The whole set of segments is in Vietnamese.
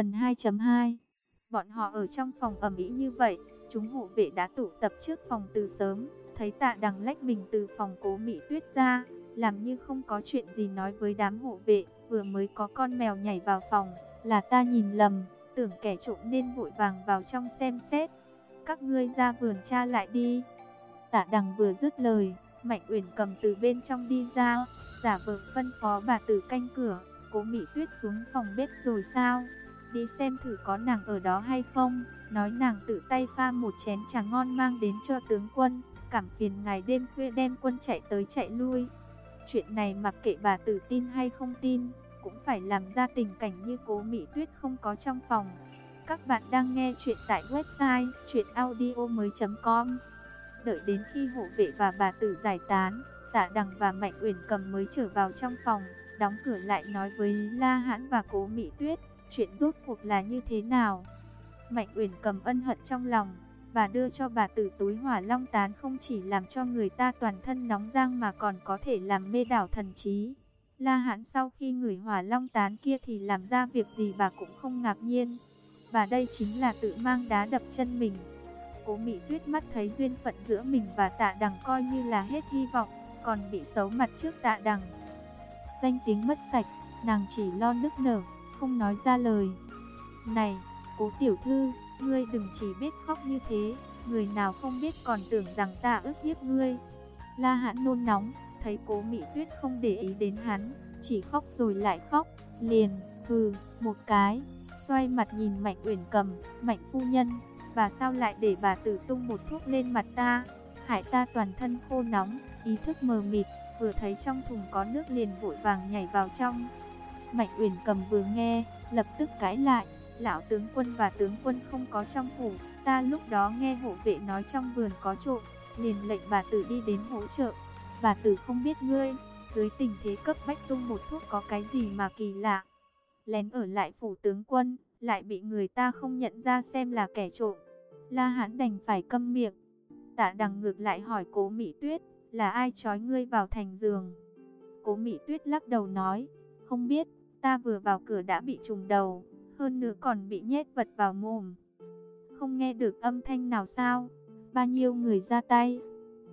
Phần 2.2 Bọn họ ở trong phòng ẩm ý như vậy, chúng hộ vệ đã tụ tập trước phòng từ sớm, thấy tạ đằng lách mình từ phòng cố Mỹ Tuyết ra, làm như không có chuyện gì nói với đám hộ vệ, vừa mới có con mèo nhảy vào phòng, là ta nhìn lầm, tưởng kẻ trộm nên vội vàng vào trong xem xét. Các ngươi ra vườn tra lại đi. Tạ đằng vừa dứt lời, Mạnh Uyển cầm từ bên trong đi ra, giả vờ phân phó bà tử canh cửa, cố Mỹ Tuyết xuống phòng bếp rồi sao? Đi xem thử có nàng ở đó hay không, nói nàng tự tay pha một chén trà ngon mang đến cho tướng quân, cảm phiền ngày đêm khuya đem quân chạy tới chạy lui. Chuyện này mặc kệ bà tử tin hay không tin, cũng phải làm ra tình cảnh như cố Mỹ Tuyết không có trong phòng. Các bạn đang nghe chuyện tại website chuyenaudio.com Đợi đến khi hộ vệ và bà tử giải tán, tạ đằng và Mạnh Uyển cầm mới trở vào trong phòng, đóng cửa lại nói với La Hãn và cố Mỹ Tuyết, chuyện rốt cuộc là như thế nào. Mạnh Uyển cầm ân hận trong lòng, bà đưa cho bà tử túi hỏa long tán không chỉ làm cho người ta toàn thân nóng rang mà còn có thể làm mê đảo thần trí. La Hãn sau khi ngửi hỏa long tán kia thì làm ra việc gì bà cũng không ngạc nhiên. Và đây chính là tự mang đá đập chân mình. Cố Mỹ Tuyết mắt thấy duyên phận giữa mình và tạ đằng coi như là hết hy vọng, còn bị xấu mặt trước tạ đằng. Danh tiếng mất sạch, nàng chỉ lo nức nở, không nói ra lời. Này, cố tiểu thư, ngươi đừng chỉ biết khóc như thế, người nào không biết còn tưởng rằng ta ức hiếp ngươi. La hãn nôn nóng, thấy cố Mỹ Tuyết không để ý đến hắn, chỉ khóc rồi lại khóc, liền, hừ, một cái, xoay mặt nhìn Mạnh Uyển Cầm, Mạnh phu nhân, và sao lại để bà tử tung một thuốc lên mặt ta, hại ta toàn thân khô nóng, ý thức mờ mịt, vừa thấy trong thùng có nước liền vội vàng nhảy vào trong. Mạnh Uyển Cầm vừa nghe, lập tức cãi lại, lão tướng quân và tướng quân không có trong phủ, ta lúc đó nghe hộ vệ nói trong vườn có trộm, liền lệnh bà tử đi đến hỗ trợ. Bà tử không biết ngươi, dưới tình thế cấp bách tung một thuốc có cái gì mà kỳ lạ. Lén ở lại phủ tướng quân, lại bị người ta không nhận ra xem là kẻ trộm. La Hán đành phải câm miệng. Tạ đằng ngược lại hỏi cố Mỹ Tuyết, là ai trói ngươi vào thành giường? Cố Mỹ Tuyết lắc đầu nói, không biết, ta vừa vào cửa đã bị trùng đầu, hơn nữa còn bị nhét vật vào mồm. Không nghe được âm thanh nào sao? Bao nhiêu người ra tay?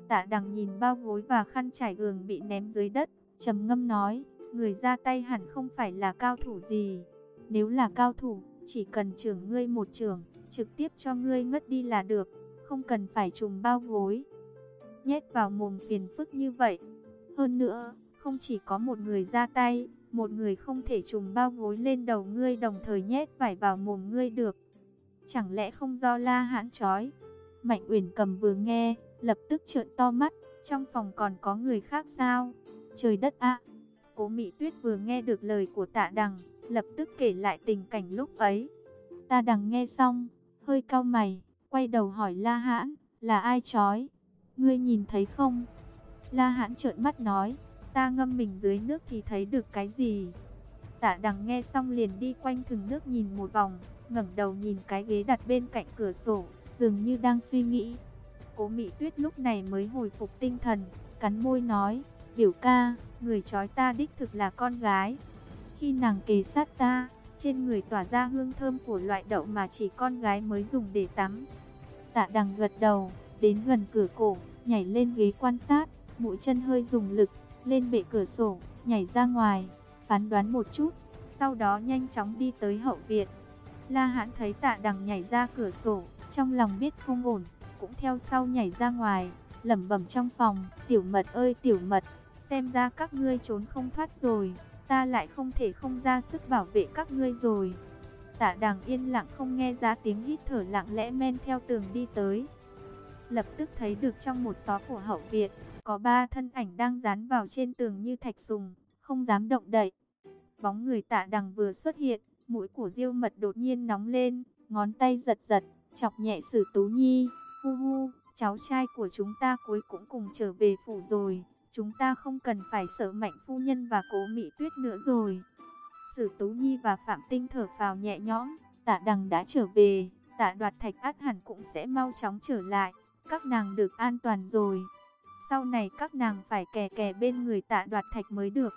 Tạ đằng nhìn bao gối và khăn trải gường bị ném dưới đất, trầm ngâm nói, người ra tay hẳn không phải là cao thủ gì. Nếu là cao thủ, chỉ cần trưởng ngươi một trưởng, trực tiếp cho ngươi ngất đi là được, không cần phải trùng bao gối. Nhét vào mồm phiền phức như vậy. Hơn nữa, không chỉ có một người ra tay, một người không thể trùng bao gối lên đầu ngươi đồng thời nhét vải vào mồm ngươi được. Chẳng lẽ không do la hãn chói? Mạnh Uyển cầm vừa nghe, lập tức trợn to mắt, trong phòng còn có người khác sao? Trời đất ạ! Cố Mỹ Tuyết vừa nghe được lời của tạ đằng, lập tức kể lại tình cảnh lúc ấy. Ta đằng nghe xong, hơi cau mày, quay đầu hỏi La Hãn, là ai chói? Ngươi nhìn thấy không? La Hãn trợn mắt nói, ta ngâm mình dưới nước thì thấy được cái gì? Tạ đằng nghe xong liền đi quanh thừng nước nhìn một vòng, ngẩng đầu nhìn cái ghế đặt bên cạnh cửa sổ, dường như đang suy nghĩ. Cố Mỹ Tuyết lúc này mới hồi phục tinh thần, cắn môi nói, biểu ca, người chói ta đích thực là con gái. Khi nàng kề sát ta, trên người tỏa ra hương thơm của loại đậu mà chỉ con gái mới dùng để tắm. Tạ đằng gật đầu, đến gần cửa cổ, nhảy lên ghế quan sát, mũi chân hơi dùng lực, lên bệ cửa sổ, nhảy ra ngoài, phán đoán một chút, sau đó nhanh chóng đi tới hậu viện. La Hãn thấy tạ đằng nhảy ra cửa sổ, trong lòng biết không ổn, cũng theo sau nhảy ra ngoài, lẩm bẩm trong phòng, tiểu mật ơi tiểu mật, xem ra các ngươi trốn không thoát rồi, ta lại không thể không ra sức bảo vệ các ngươi rồi. Tạ đằng yên lặng không nghe ra tiếng hít thở lặng lẽ men theo tường đi tới. Lập tức thấy được trong một xó của hậu viện, có ba thân ảnh đang dán vào trên tường như thạch sùng, không dám động đậy. Bóng người tạ đằng vừa xuất hiện, mũi của diêu mật đột nhiên nóng lên, ngón tay giật giật, chọc nhẹ sử tú nhi, hu hu, cháu trai của chúng ta cuối cũng cùng trở về phủ rồi, chúng ta không cần phải sợ mạnh phu nhân và cố mỹ tuyết nữa rồi. Sử tú nhi và phạm tinh thở phào nhẹ nhõm, tạ đằng đã trở về, tạ đoạt thạch át hẳn cũng sẽ mau chóng trở lại, các nàng được an toàn rồi. Sau này các nàng phải kè kè bên người tạ đoạt thạch mới được.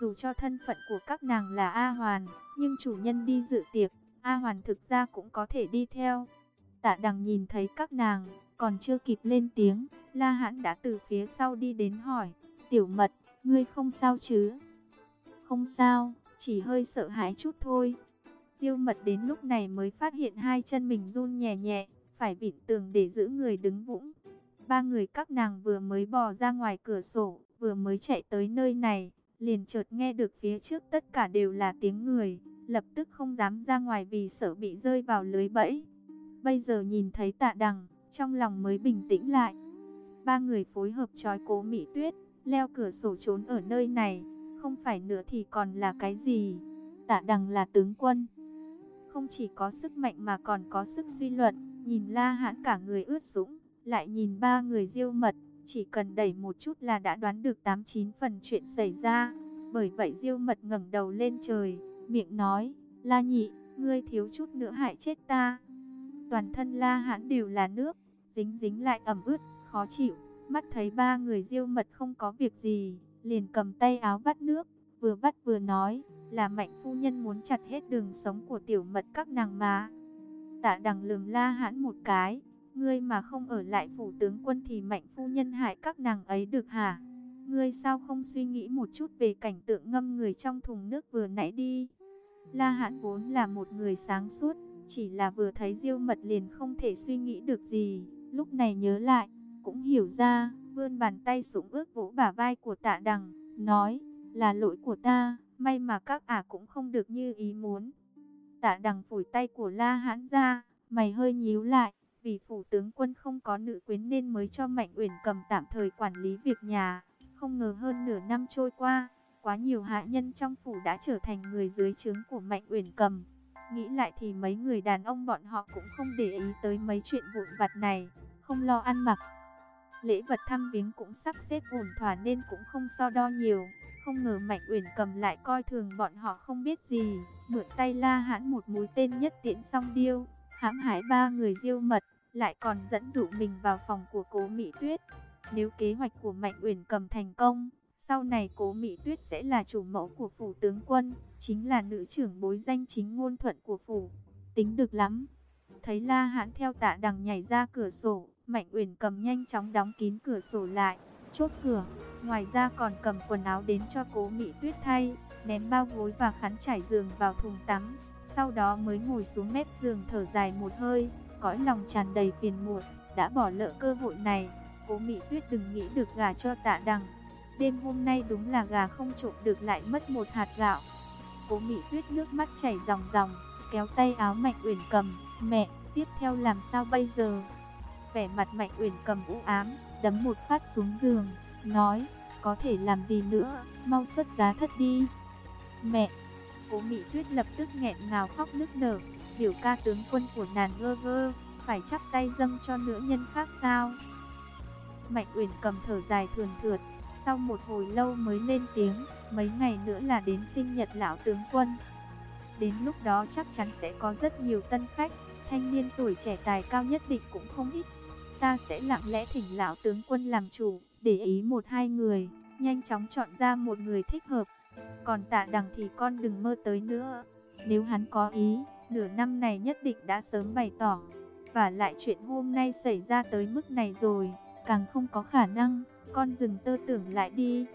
Dù cho thân phận của các nàng là A Hoàn, nhưng chủ nhân đi dự tiệc, A Hoàn thực ra cũng có thể đi theo. Tạ đằng nhìn thấy các nàng, còn chưa kịp lên tiếng, La Hãn đã từ phía sau đi đến hỏi, tiểu mật, ngươi không sao chứ? Không sao, chỉ hơi sợ hãi chút thôi. Diêu mật đến lúc này mới phát hiện hai chân mình run nhẹ nhẹ, phải vịn tường để giữ người đứng vững. Ba người các nàng vừa mới bò ra ngoài cửa sổ, vừa mới chạy tới nơi này, liền chợt nghe được phía trước tất cả đều là tiếng người, lập tức không dám ra ngoài vì sợ bị rơi vào lưới bẫy. Bây giờ nhìn thấy tạ đằng, trong lòng mới bình tĩnh lại. Ba người phối hợp trói cố Mỹ Tuyết, leo cửa sổ trốn ở nơi này, không phải nữa thì còn là cái gì? Tạ đằng là tướng quân. Không chỉ có sức mạnh mà còn có sức suy luận, nhìn la hãn cả người ướt sũng, lại nhìn ba người diêu mật, chỉ cần đẩy một chút là đã đoán được 89 phần chuyện xảy ra. Bởi vậy diêu mật ngẩng đầu lên trời, miệng nói, la nhị, ngươi thiếu chút nữa hại chết ta. Toàn thân la hãn đều là nước, dính dính lại ẩm ướt, khó chịu. Mắt thấy ba người diêu mật không có việc gì, liền cầm tay áo vắt nước, vừa vắt vừa nói, là mạnh phu nhân muốn chặt hết đường sống của tiểu mật các nàng mà. Tạ đằng lườm la hãn một cái, ngươi mà không ở lại phủ tướng quân thì mạnh phu nhân hại các nàng ấy được hả? Ngươi sao không suy nghĩ một chút về cảnh tượng ngâm người trong thùng nước vừa nãy đi? La hãn vốn là một người sáng suốt, chỉ là vừa thấy diêu mật liền không thể suy nghĩ được gì. Lúc này nhớ lại, cũng hiểu ra, vươn bàn tay sủng ướt vỗ bả vai của tạ đằng, nói, là lỗi của ta, may mà các ả cũng không được như ý muốn. Tạ đằng phủi tay của La Hãn ra, mày hơi nhíu lại, vì phủ tướng quân không có nữ quyến nên mới cho Mạnh Uyển cầm tạm thời quản lý việc nhà. Không ngờ hơn nửa năm trôi qua, quá nhiều hạ nhân trong phủ đã trở thành người dưới trướng của Mạnh Uyển cầm. Nghĩ lại thì mấy người đàn ông bọn họ cũng không để ý tới mấy chuyện vụn vặt này, không lo ăn mặc. Lễ vật thăm viếng cũng sắp xếp ổn thỏa nên cũng không so đo nhiều. Không ngờ Mạnh Uyển cầm lại coi thường bọn họ không biết gì, mượn tay La Hãn một mũi tên nhất tiễn song điêu, hãm hại ba người diêu mật, lại còn dẫn dụ mình vào phòng của Cố Mỹ Tuyết. Nếu kế hoạch của Mạnh Uyển cầm thành công, sau này Cố Mỹ Tuyết sẽ là chủ mẫu của phủ tướng quân, chính là nữ trưởng bối danh chính ngôn thuận của phủ. Tính được lắm. Thấy La Hãn theo Tạ Đằng nhảy ra cửa sổ, Mạnh Uyển cầm nhanh chóng đóng kín cửa sổ lại, chốt cửa. Ngoài ra còn cầm quần áo đến cho cố Mỹ Tuyết thay, ném bao gối và khăn trải giường vào thùng tắm. Sau đó mới ngồi xuống mép giường thở dài một hơi, cõi lòng tràn đầy phiền muộn, đã bỏ lỡ cơ hội này. Cố Mỹ Tuyết đừng nghĩ được gà cho tạ đằng. Đêm hôm nay đúng là gà không trộm được lại mất một hạt gạo. Cố Mỹ Tuyết nước mắt chảy ròng ròng, kéo tay áo Mạnh Uyển cầm, "Mẹ, tiếp theo làm sao bây giờ?" Vẻ mặt Mạnh Uyển cầm u ám, đấm một phát xuống giường, nói, có thể làm gì nữa, mau xuất giá thất đi. Mẹ, cố Mỹ Tuyết lập tức nghẹn ngào khóc nức nở, biểu ca tướng quân của nàng ngơ ngơ, phải chắp tay dâng cho nữ nhân khác sao? Mạnh Uyển cầm thở dài thường thượt, sau một hồi lâu mới lên tiếng, mấy ngày nữa là đến sinh nhật lão tướng quân. Đến lúc đó chắc chắn sẽ có rất nhiều tân khách, thanh niên tuổi trẻ tài cao nhất định cũng không ít. Ta sẽ lặng lẽ thỉnh lão tướng quân làm chủ để ý một hai người, nhanh chóng chọn ra một người thích hợp. Còn tạ đằng thì con đừng mơ tới nữa. Nếu hắn có ý, nửa năm này nhất định đã sớm bày tỏ. Và lại chuyện hôm nay xảy ra tới mức này rồi, càng không có khả năng, con dừng tơ tưởng lại đi.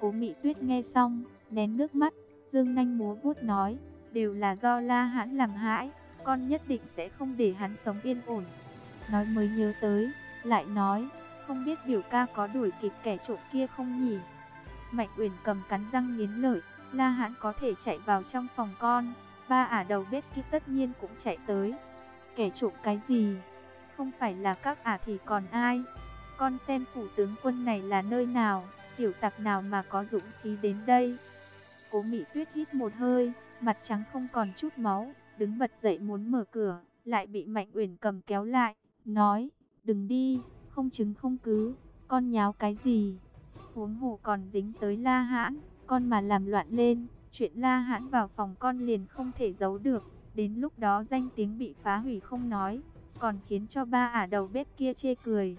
Cố Mỹ Tuyết nghe xong, nén nước mắt, dương nanh múa vuốt nói, đều là do La Hãn làm hãi, con nhất định sẽ không để hắn sống yên ổn. Nói mới nhớ tới, lại nói, không biết biểu ca có đuổi kịp kẻ trộm kia không nhỉ? Mạnh Uyển cầm cắn răng nghiến lợi, La Hãn có thể chạy vào trong phòng con, ba ả đầu bếp kia tất nhiên cũng chạy tới. Kẻ trộm cái gì? Không phải là các ả thì còn ai? Con xem phủ tướng quân này là nơi nào, tiểu tặc nào mà có dũng khí đến đây? Cố Mỹ Tuyết hít một hơi, mặt trắng không còn chút máu, đứng bật dậy muốn mở cửa, lại bị Mạnh Uyển cầm kéo lại, nói, đừng đi không chứng không cứ, con nháo cái gì? Huống hồ còn dính tới La Hãn, con mà làm loạn lên, chuyện La Hãn vào phòng con liền không thể giấu được, đến lúc đó danh tiếng bị phá hủy không nói, còn khiến cho ba ả đầu bếp kia chê cười.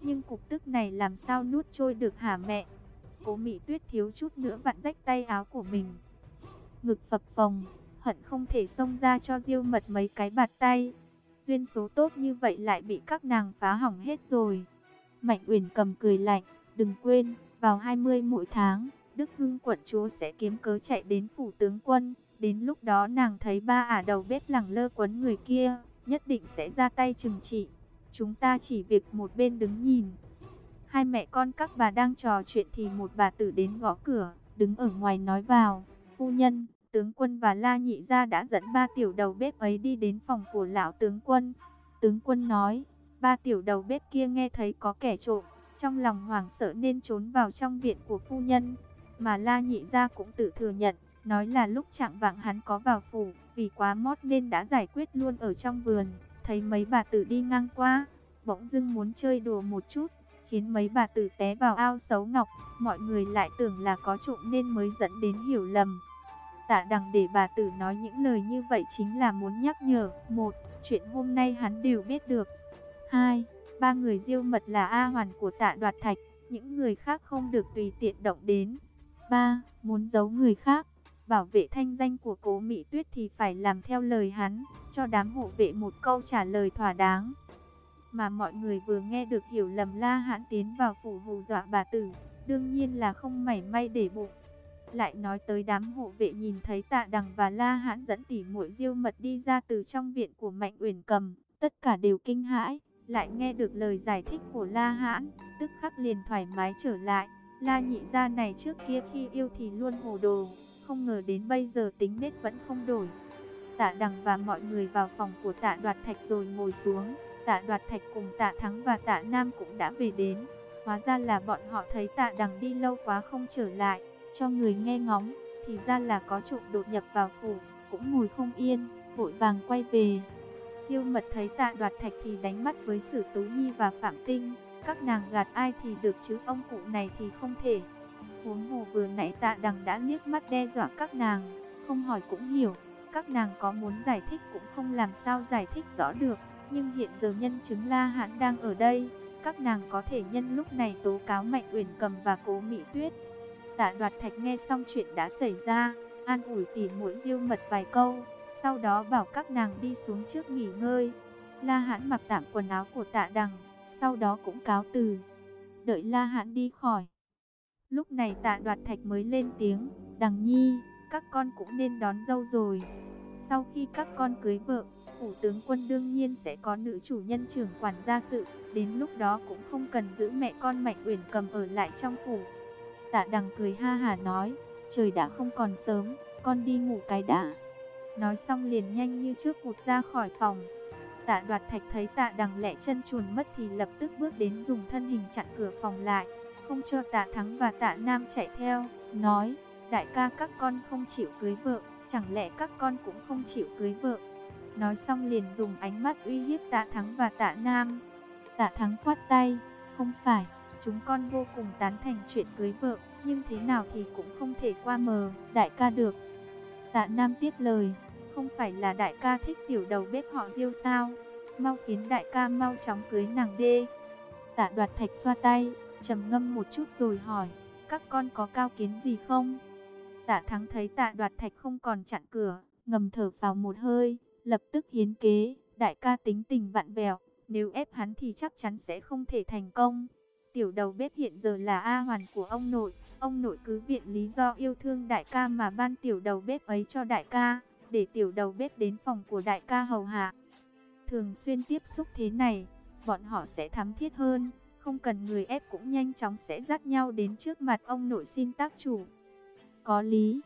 Nhưng cục tức này làm sao nuốt trôi được hả mẹ? Cố Mỹ Tuyết thiếu chút nữa vặn rách tay áo của mình. Ngực phập phồng, hận không thể xông ra cho diêu mật mấy cái bạt tay. Duyên số tốt như vậy lại bị các nàng phá hỏng hết rồi. Mạnh Uyển cầm cười lạnh, đừng quên, vào 20 mỗi tháng, Đức Hưng quận chúa sẽ kiếm cớ chạy đến phủ tướng quân. Đến lúc đó nàng thấy ba ả đầu bếp lẳng lơ quấn người kia, nhất định sẽ ra tay trừng trị. Chúng ta chỉ việc một bên đứng nhìn. Hai mẹ con các bà đang trò chuyện thì một bà tử đến gõ cửa, đứng ở ngoài nói vào, phu nhân, tướng quân và La Nhị Gia đã dẫn ba tiểu đầu bếp ấy đi đến phòng của lão tướng quân. Tướng quân nói, ba tiểu đầu bếp kia nghe thấy có kẻ trộm, trong lòng hoảng sợ nên trốn vào trong viện của phu nhân. Mà La Nhị Gia cũng tự thừa nhận, nói là lúc chạng vạng hắn có vào phủ, vì quá mót nên đã giải quyết luôn ở trong vườn. Thấy mấy bà tử đi ngang qua, bỗng dưng muốn chơi đùa một chút, khiến mấy bà tử té vào ao xấu ngọc. Mọi người lại tưởng là có trộm nên mới dẫn đến hiểu lầm. Tạ đằng để bà tử nói những lời như vậy chính là muốn nhắc nhở. Một, chuyện hôm nay hắn đều biết được. Hai, ba người diêu mật là A hoàn của tạ đoạt thạch. Những người khác không được tùy tiện động đến. Ba, muốn giấu người khác. Bảo vệ thanh danh của cố Mỹ Tuyết thì phải làm theo lời hắn. Cho đám hộ vệ một câu trả lời thỏa đáng. Mà mọi người vừa nghe được hiểu lầm La Hãn tiến vào phủ hù dọa bà tử. Đương nhiên là không mảy may để bụng. Lại nói tới đám hộ vệ nhìn thấy tạ đằng và la hãn dẫn tỉ muội diêu mật đi ra từ trong viện của Mạnh Uyển cầm. Tất cả đều kinh hãi, lại nghe được lời giải thích của la hãn, tức khắc liền thoải mái trở lại. La nhị gia này trước kia khi yêu thì luôn hồ đồ, không ngờ đến bây giờ tính nết vẫn không đổi. Tạ đằng và mọi người vào phòng của tạ đoạt thạch rồi ngồi xuống. Tạ đoạt thạch cùng tạ thắng và tạ nam cũng đã về đến. Hóa ra là bọn họ thấy tạ đằng đi lâu quá không trở lại cho người nghe ngóng, thì ra là có trộm đột nhập vào phủ, cũng ngồi không yên, vội vàng quay về. Tiêu mật thấy tạ đoạt thạch thì đánh mắt với Sử Tú Nhi và Phạm Tinh, các nàng gạt ai thì được chứ ông cụ này thì không thể. Huống hồ vừa nãy tạ đằng đã liếc mắt đe dọa các nàng, không hỏi cũng hiểu, các nàng có muốn giải thích cũng không làm sao giải thích rõ được, nhưng hiện giờ nhân chứng La Hãn đang ở đây, các nàng có thể nhân lúc này tố cáo Mạnh Uyển Cầm và Cố Mỹ Tuyết. Tạ đoạt thạch nghe xong chuyện đã xảy ra, an ủi tỉ mũi diêu mật vài câu, sau đó bảo các nàng đi xuống trước nghỉ ngơi. La hãn mặc tạm quần áo của tạ đằng, sau đó cũng cáo từ. Đợi La hãn đi khỏi. Lúc này tạ đoạt thạch mới lên tiếng, đằng nhi, các con cũng nên đón dâu rồi. Sau khi các con cưới vợ, phủ tướng quân đương nhiên sẽ có nữ chủ nhân trưởng quản gia sự, đến lúc đó cũng không cần giữ mẹ con Mạnh Uyển cầm ở lại trong phủ. Tạ đằng cười ha hà nói, trời đã không còn sớm, con đi ngủ cái đã. Nói xong liền nhanh như trước vụt ra khỏi phòng. Tạ đoạt thạch thấy tạ đằng lẻ chân chuồn mất thì lập tức bước đến dùng thân hình chặn cửa phòng lại, không cho tạ thắng và tạ nam chạy theo, nói, đại ca các con không chịu cưới vợ, chẳng lẽ các con cũng không chịu cưới vợ. Nói xong liền dùng ánh mắt uy hiếp tạ thắng và tạ nam. Tạ thắng khoát tay, không phải. Chúng con vô cùng tán thành chuyện cưới vợ, nhưng thế nào thì cũng không thể qua mờ, đại ca được. Tạ Nam tiếp lời, không phải là đại ca thích tiểu đầu bếp họ diêu sao, mau khiến đại ca mau chóng cưới nàng đê. Tạ đoạt thạch xoa tay, trầm ngâm một chút rồi hỏi, các con có cao kiến gì không? Tạ thắng thấy tạ đoạt thạch không còn chặn cửa, ngầm thở vào một hơi, lập tức hiến kế, đại ca tính tình vặn vẹo, nếu ép hắn thì chắc chắn sẽ không thể thành công. Tiểu đầu bếp hiện giờ là A hoàn của ông nội. Ông nội cứ viện lý do yêu thương đại ca mà ban tiểu đầu bếp ấy cho đại ca. Để tiểu đầu bếp đến phòng của đại ca hầu hạ. Thường xuyên tiếp xúc thế này, bọn họ sẽ thắm thiết hơn. Không cần người ép cũng nhanh chóng sẽ dắt nhau đến trước mặt ông nội xin tác chủ. Có lý.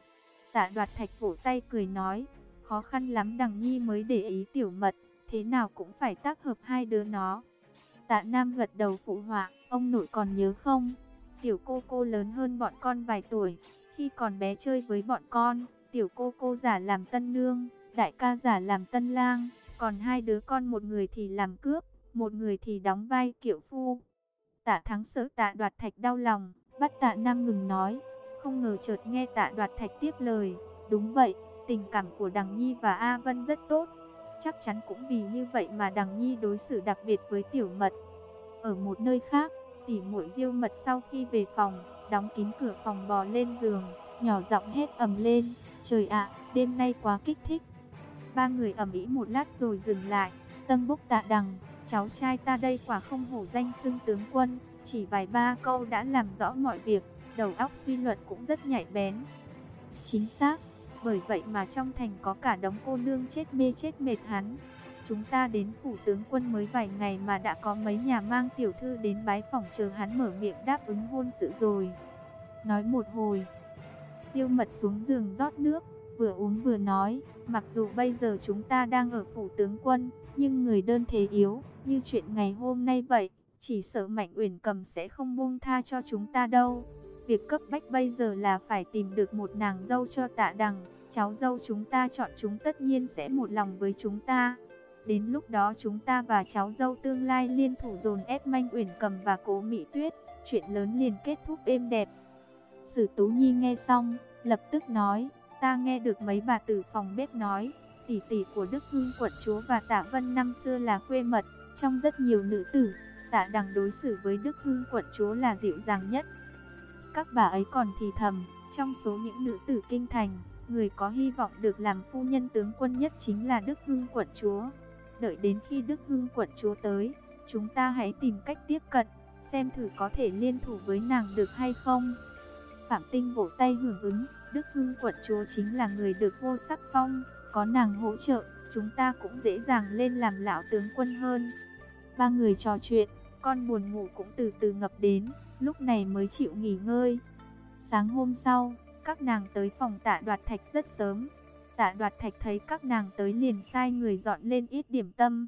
Tạ đoạt thạch vỗ tay cười nói. Khó khăn lắm đằng nhi mới để ý tiểu mật. Thế nào cũng phải tác hợp hai đứa nó. Tạ Nam gật đầu phụ họa, ông nội còn nhớ không? Tiểu cô cô lớn hơn bọn con vài tuổi, khi còn bé chơi với bọn con, tiểu cô cô giả làm tân nương, đại ca giả làm tân lang, còn hai đứa con một người thì làm cướp, một người thì đóng vai kiệu phu. Tạ thắng sợ tạ đoạt thạch đau lòng, bắt tạ Nam ngừng nói, không ngờ chợt nghe tạ đoạt thạch tiếp lời, đúng vậy, tình cảm của Đằng Nhi và A Vân rất tốt, Chắc chắn cũng vì như vậy mà Đằng Nhi đối xử đặc biệt với Tiểu Mật. Ở một nơi khác, tỉ muội Diêu Mật sau khi về phòng, đóng kín cửa phòng bò lên giường, nhỏ giọng hét ầm lên, Trời ạ, đêm nay quá kích thích. Ba người ầm ĩ một lát rồi dừng lại. Tân bốc tạ đằng, cháu trai ta đây quả không hổ danh xưng tướng quân, chỉ vài ba câu đã làm rõ mọi việc, đầu óc suy luận cũng rất nhạy bén. Chính xác, bởi vậy mà trong thành có cả đống cô nương chết mê chết mệt hắn. Chúng ta đến phủ tướng quân mới vài ngày mà đã có mấy nhà mang tiểu thư đến bái phòng chờ hắn mở miệng đáp ứng hôn sự rồi. Nói một hồi, Diêu mật xuống giường rót nước, vừa uống vừa nói, mặc dù bây giờ chúng ta đang ở phủ tướng quân, nhưng người đơn thế yếu, như chuyện ngày hôm nay vậy, chỉ sợ Mạnh Uyển Cầm sẽ không buông tha cho chúng ta đâu. Việc cấp bách bây giờ là phải tìm được một nàng dâu cho tạ đằng, cháu dâu chúng ta chọn chúng tất nhiên sẽ một lòng với chúng ta. Đến lúc đó chúng ta và cháu dâu tương lai liên thủ dồn ép Manh Uyển Cầm và Cố Mỹ Tuyết, chuyện lớn liền kết thúc êm đẹp. Sử Tú Nhi nghe xong, lập tức nói, ta nghe được mấy bà tử phòng bếp nói, tỷ tỷ của Đức Hưng quận chúa và Tạ Vân năm xưa là khuê mật, trong rất nhiều nữ tử, Tạ Đằng đối xử với Đức Hưng quận chúa là dịu dàng nhất. Các bà ấy còn thì thầm, trong số những nữ tử kinh thành, người có hy vọng được làm phu nhân tướng quân nhất chính là Đức Hưng quận chúa. Đợi đến khi Đức Hưng quận chúa tới, chúng ta hãy tìm cách tiếp cận, xem thử có thể liên thủ với nàng được hay không. Phạm Tinh vỗ tay hưởng ứng, Đức Hưng quận chúa chính là người được vô sắc phong, có nàng hỗ trợ, chúng ta cũng dễ dàng lên làm lão tướng quân hơn. Ba người trò chuyện, con buồn ngủ cũng từ từ ngập đến, lúc này mới chịu nghỉ ngơi. Sáng hôm sau, các nàng tới phòng tạ đoạt thạch rất sớm. Tạ đoạt thạch thấy các nàng tới liền sai người dọn lên ít điểm tâm.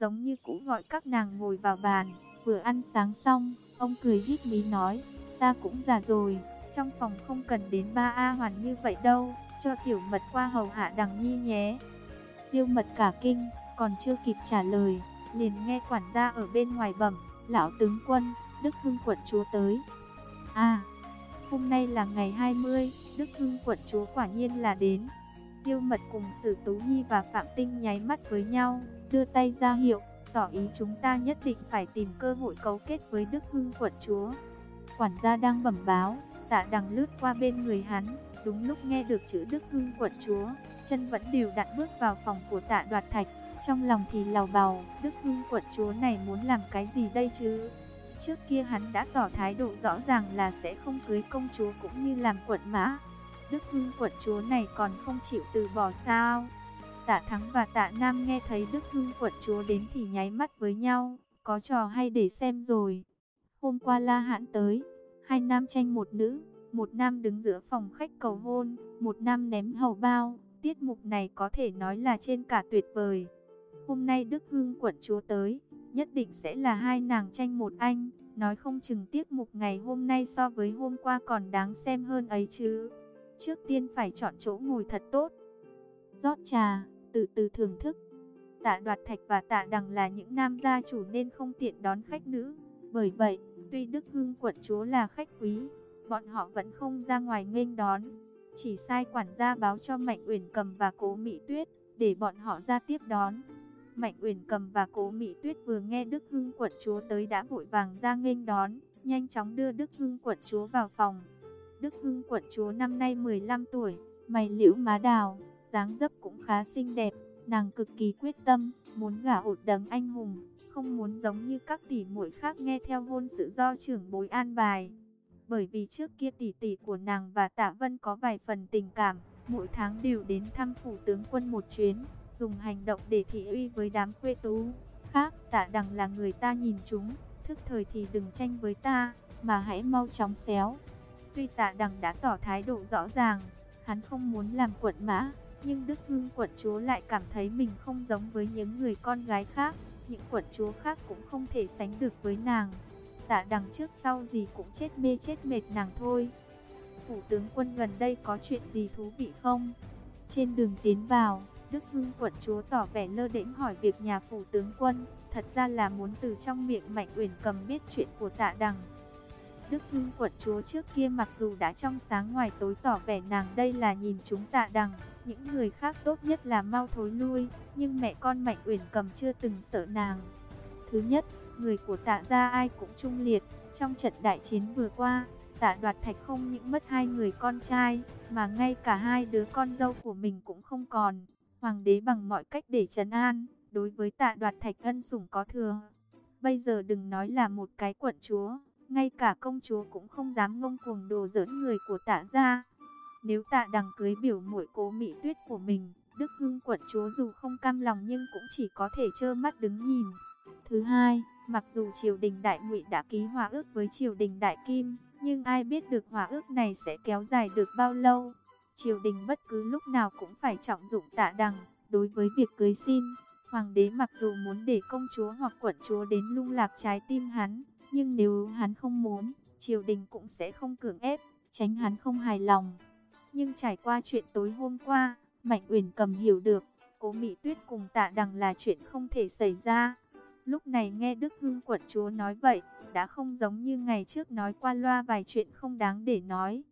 Giống như cũ gọi các nàng ngồi vào bàn, vừa ăn sáng xong, ông cười hít mí nói, ta cũng già rồi, trong phòng không cần đến ba A hoàn như vậy đâu, cho tiểu mật qua hầu hạ đằng nhi nhé. Diêu mật cả kinh, còn chưa kịp trả lời, liền nghe quản gia ở bên ngoài bẩm, lão tướng quân, Đức Hưng quận chúa tới. À, hôm nay là ngày 20, Đức Hưng quận chúa quả nhiên là đến. Diêu mật cùng Sử Tú Nhi và Phạm Tinh nháy mắt với nhau, đưa tay ra hiệu, tỏ ý chúng ta nhất định phải tìm cơ hội cấu kết với Đức Hưng quận chúa. Quản gia đang bẩm báo, tạ đằng lướt qua bên người hắn, đúng lúc nghe được chữ Đức Hưng quận chúa, chân vẫn đều đặn bước vào phòng của tạ đoạt thạch, trong lòng thì lào bào, Đức Hưng quận chúa này muốn làm cái gì đây chứ? Trước kia hắn đã tỏ thái độ rõ ràng là sẽ không cưới công chúa cũng như làm quận mã. Đức Hưng quận chúa này còn không chịu từ bỏ sao? Tạ Thắng và Tạ Nam nghe thấy Đức Hưng quận chúa đến thì nháy mắt với nhau, có trò hay để xem rồi. Hôm qua La Hãn tới, hai nam tranh một nữ, một nam đứng giữa phòng khách cầu hôn, một nam ném hầu bao. Tiết mục này có thể nói là trên cả tuyệt vời. Hôm nay Đức Hưng quận chúa tới, nhất định sẽ là hai nàng tranh một anh. Nói không chừng tiết mục ngày hôm nay so với hôm qua còn đáng xem hơn ấy chứ. Trước tiên phải chọn chỗ ngồi thật tốt. rót trà, từ từ thưởng thức. Tạ đoạt thạch và tạ đằng là những nam gia chủ nên không tiện đón khách nữ. Bởi vậy, tuy Đức Hưng quận chúa là khách quý, bọn họ vẫn không ra ngoài nghênh đón. Chỉ sai quản gia báo cho Mạnh Uyển Cầm và Cố Mỹ Tuyết, để bọn họ ra tiếp đón. Mạnh Uyển Cầm và Cố Mỹ Tuyết vừa nghe Đức Hưng quận chúa tới đã vội vàng ra nghênh đón, nhanh chóng đưa Đức Hưng quận chúa vào phòng. Đức Hưng quận chúa năm nay 15 tuổi, mày liễu má đào, dáng dấp cũng khá xinh đẹp, nàng cực kỳ quyết tâm, muốn gả ột đấng anh hùng, không muốn giống như các tỷ muội khác nghe theo hôn sự do trưởng bối an bài. Bởi vì trước kia tỷ tỷ của nàng và Tạ Vân có vài phần tình cảm, mỗi tháng đều đến thăm phủ tướng quân một chuyến, dùng hành động để thị uy với đám quê tú. Khác, Tạ Đằng là người ta nhìn chúng, thức thời thì đừng tranh với ta, mà hãy mau chóng xéo. Tuy Tạ Đằng đã tỏ thái độ rõ ràng, hắn không muốn làm quận mã, nhưng Đức Hưng quận chúa lại cảm thấy mình không giống với những người con gái khác, những quận chúa khác cũng không thể sánh được với nàng. Tạ đằng trước sau gì cũng chết mê chết mệt nàng thôi. Phủ tướng quân gần đây có chuyện gì thú vị không? Trên đường tiến vào, Đức Hưng quận chúa tỏ vẻ lơ đễnh hỏi việc nhà phủ tướng quân, thật ra là muốn từ trong miệng Mạnh Uyển cầm biết chuyện của tạ đằng. Đức Hưng quận chúa trước kia mặc dù đã trong sáng ngoài tối tỏ vẻ nàng đây là nhìn chúng tạ đằng, những người khác tốt nhất là mau thối lui, nhưng mẹ con Mạnh Uyển cầm chưa từng sợ nàng. Thứ nhất, người của tạ gia ai cũng trung liệt, trong trận đại chiến vừa qua, Tạ đoạt thạch không những mất hai người con trai, mà ngay cả hai đứa con dâu của mình cũng không còn. Hoàng đế bằng mọi cách để trấn an, đối với tạ đoạt thạch ân sủng có thừa. Bây giờ đừng nói là một cái quận chúa, ngay cả công chúa cũng không dám ngông cuồng đồ giỡn người của tạ gia. Nếu tạ đằng cưới biểu muội cố mỹ tuyết của mình, Đức Hưng quận chúa dù không cam lòng nhưng cũng chỉ có thể trơ mắt đứng nhìn. Thứ hai, mặc dù triều đình đại ngụy đã ký hòa ước với triều đình đại kim, nhưng ai biết được hòa ước này sẽ kéo dài được bao lâu. Triều đình bất cứ lúc nào cũng phải trọng dụng tạ đằng, đối với việc cưới xin. Hoàng đế mặc dù muốn để công chúa hoặc quận chúa đến lung lạc trái tim hắn, nhưng nếu hắn không muốn, triều đình cũng sẽ không cưỡng ép, tránh hắn không hài lòng. Nhưng trải qua chuyện tối hôm qua, Mạnh Uyển cầm hiểu được, cố Mỹ Tuyết cùng tạ đằng là chuyện không thể xảy ra. Lúc này nghe Đức Hưng quận chúa nói vậy, đã không giống như ngày trước nói qua loa vài chuyện không đáng để nói.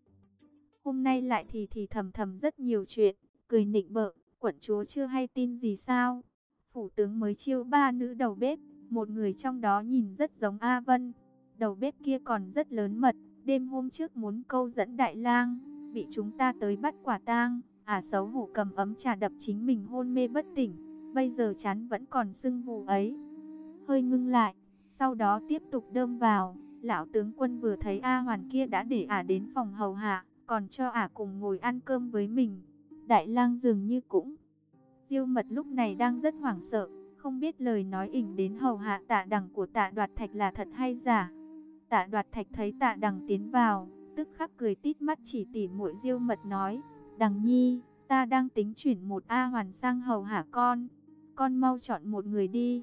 Hôm nay lại thì thì thầm thầm rất nhiều chuyện, cười nịnh bợ, quận chúa chưa hay tin gì sao. Phủ tướng mới chiêu ba nữ đầu bếp, một người trong đó nhìn rất giống A Vân. Đầu bếp kia còn rất lớn mật, đêm hôm trước muốn câu dẫn đại lang, bị chúng ta tới bắt quả tang. À xấu hổ cầm ấm trà đập chính mình hôn mê bất tỉnh, bây giờ chán vẫn còn sưng vụ ấy. Hơi ngưng lại, sau đó tiếp tục đơm vào, lão tướng quân vừa thấy A Hoàn kia đã để ả đến phòng hầu hạ, còn cho ả cùng ngồi ăn cơm với mình. Đại lang dường như cũng. Diêu mật lúc này đang rất hoảng sợ, không biết lời nói ỉnh đến hầu hạ tạ đằng của tạ đoạt thạch là thật hay giả. Tạ đoạt thạch thấy tạ đằng tiến vào, tức khắc cười tít mắt chỉ tỉ muội diêu mật nói, đằng nhi, ta đang tính chuyển một A hoàn sang hầu hạ con, con mau chọn một người đi.